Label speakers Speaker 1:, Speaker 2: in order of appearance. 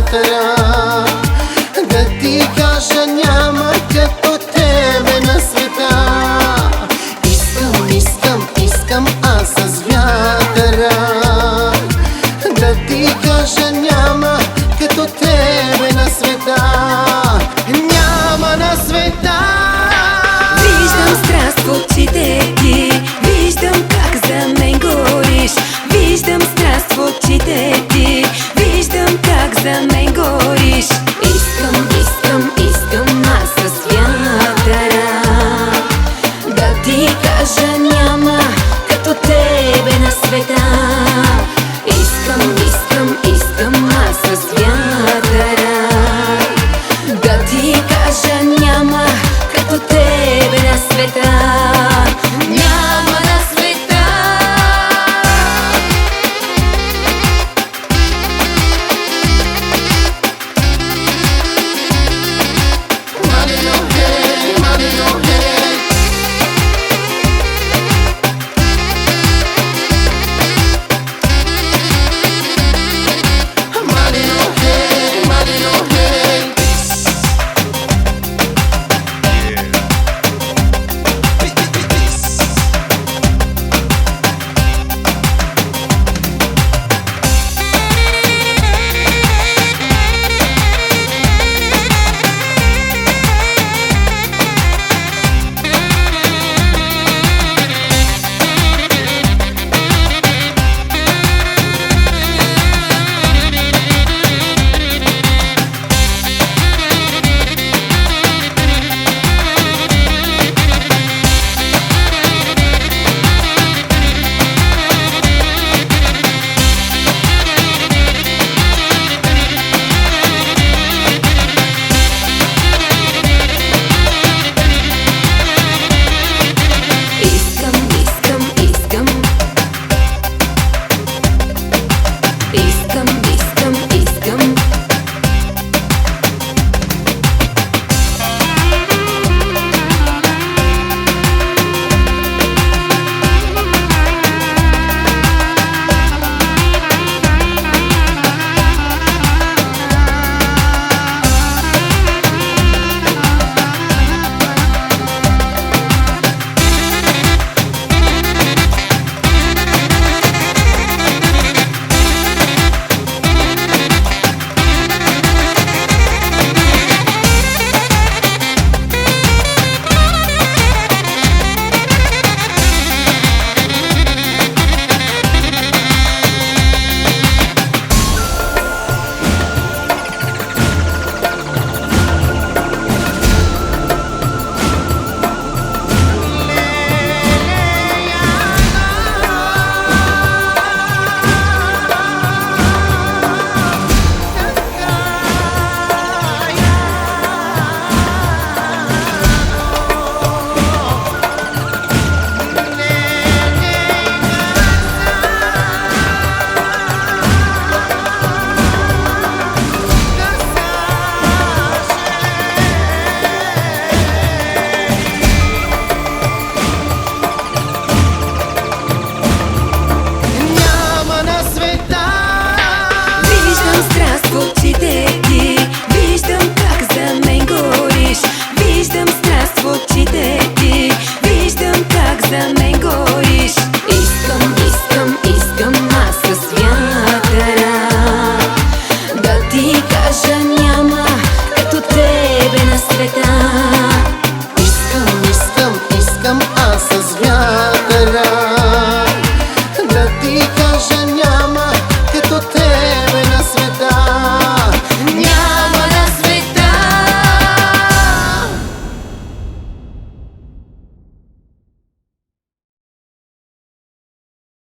Speaker 1: вятъра Да ти кажа няма като тебе на света. Искам, искам, искам аз с вятъра. Да ти кажа няма като тебе на света. Няма на света.
Speaker 2: Виждам страст в очите ти Виждам как за мен гориш. Виждам страст в очите ти Виждам как за мен